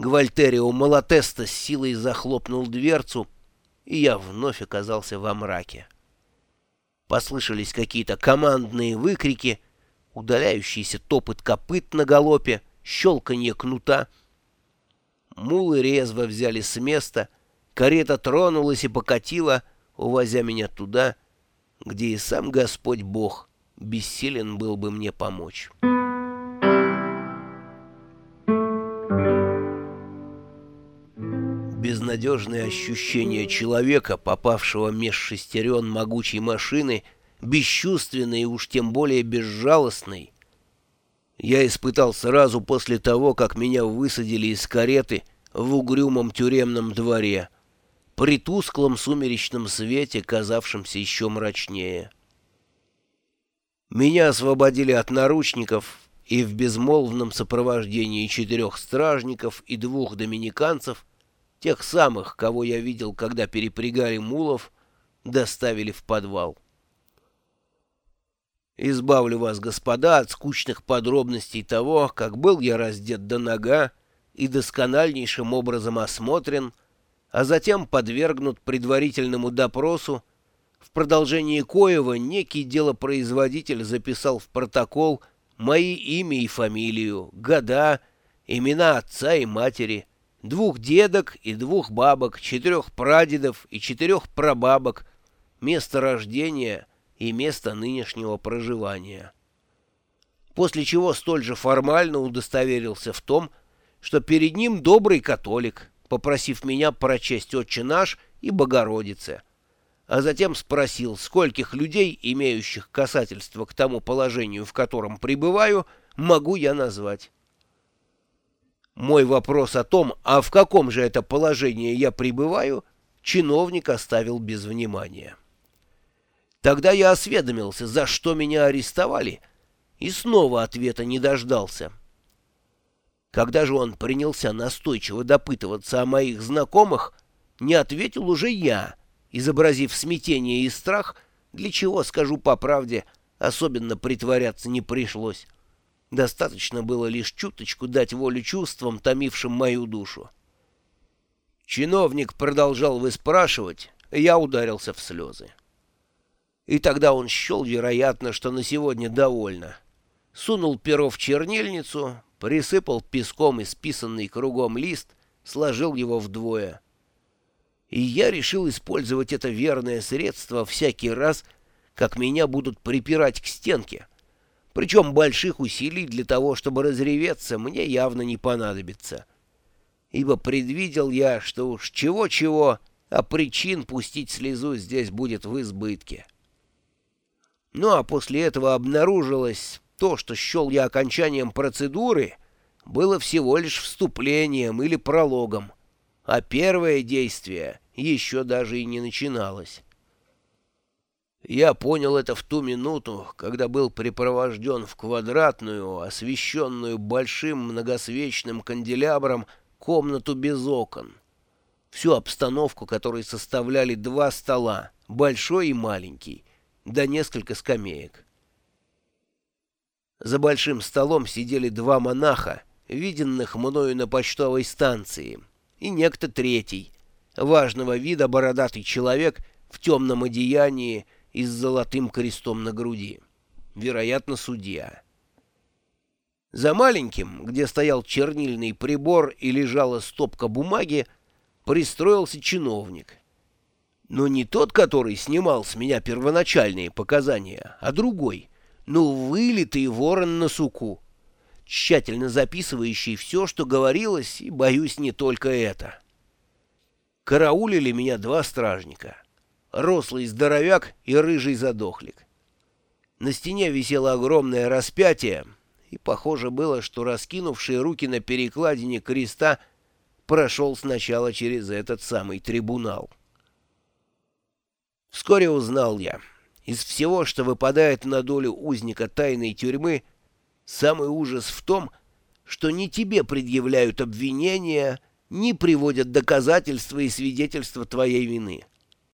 Гвальтерио Малатеста с силой захлопнул дверцу, и я вновь оказался во мраке. Послышались какие-то командные выкрики, удаляющийся топот копыт на галопе, щелканье кнута. Мулы резво взяли с места, карета тронулась и покатила, увозя меня туда, где и сам Господь Бог бессилен был бы мне помочь. Безнадежное ощущение человека, попавшего меж шестерен могучей машины, бесчувственной и уж тем более безжалостной, я испытал сразу после того, как меня высадили из кареты в угрюмом тюремном дворе, при тусклом сумеречном свете, казавшемся еще мрачнее. Меня освободили от наручников, и в безмолвном сопровождении четырех стражников и двух доминиканцев, тех самых, кого я видел, когда перепрягали мулов, доставили в подвал. Избавлю вас, господа, от скучных подробностей того, как был я раздет до нога и доскональнейшим образом осмотрен, а затем подвергнут предварительному допросу, в продолжении коего некий делопроизводитель записал в протокол мои имя и фамилию, года, имена отца и матери, двух дедок и двух бабок, четырех прадедов и четырех прабабок, место рождения и место нынешнего проживания. После чего столь же формально удостоверился в том, что перед ним добрый католик, попросив меня прочесть «Отче наш» и «Богородице», а затем спросил, скольких людей, имеющих касательство к тому положению, в котором пребываю, могу я назвать. Мой вопрос о том, а в каком же это положении я пребываю, чиновник оставил без внимания. Тогда я осведомился, за что меня арестовали, и снова ответа не дождался. Когда же он принялся настойчиво допытываться о моих знакомых, не ответил уже я — изобразив смятение и страх, для чего, скажу по правде, особенно притворяться не пришлось. Достаточно было лишь чуточку дать волю чувствам, томившим мою душу. Чиновник продолжал выспрашивать, я ударился в слезы. И тогда он счел, вероятно, что на сегодня довольно. Сунул перо в чернильницу, присыпал песком исписанный кругом лист, сложил его вдвое — и я решил использовать это верное средство всякий раз, как меня будут припирать к стенке. Причем больших усилий для того, чтобы разреветься, мне явно не понадобится. Ибо предвидел я, что уж чего-чего, а причин пустить слезу здесь будет в избытке. Ну а после этого обнаружилось то, что счел я окончанием процедуры, было всего лишь вступлением или прологом а первое действие еще даже и не начиналось. Я понял это в ту минуту, когда был припровожден в квадратную, освещенную большим многосвечным канделябром, комнату без окон. Всю обстановку, которой составляли два стола, большой и маленький, да несколько скамеек. За большим столом сидели два монаха, виденных мною на почтовой станции — и некто третий, важного вида бородатый человек в темном одеянии и с золотым крестом на груди. Вероятно, судья. За маленьким, где стоял чернильный прибор и лежала стопка бумаги, пристроился чиновник. Но не тот, который снимал с меня первоначальные показания, а другой, ну, вылитый ворон на суку тщательно записывающий все, что говорилось, и, боюсь, не только это. Караулили меня два стражника. Рослый здоровяк и рыжий задохлик. На стене висело огромное распятие, и похоже было, что раскинувший руки на перекладине креста прошел сначала через этот самый трибунал. Вскоре узнал я. Из всего, что выпадает на долю узника тайной тюрьмы, Самый ужас в том, что ни тебе предъявляют обвинения, ни приводят доказательства и свидетельства твоей вины.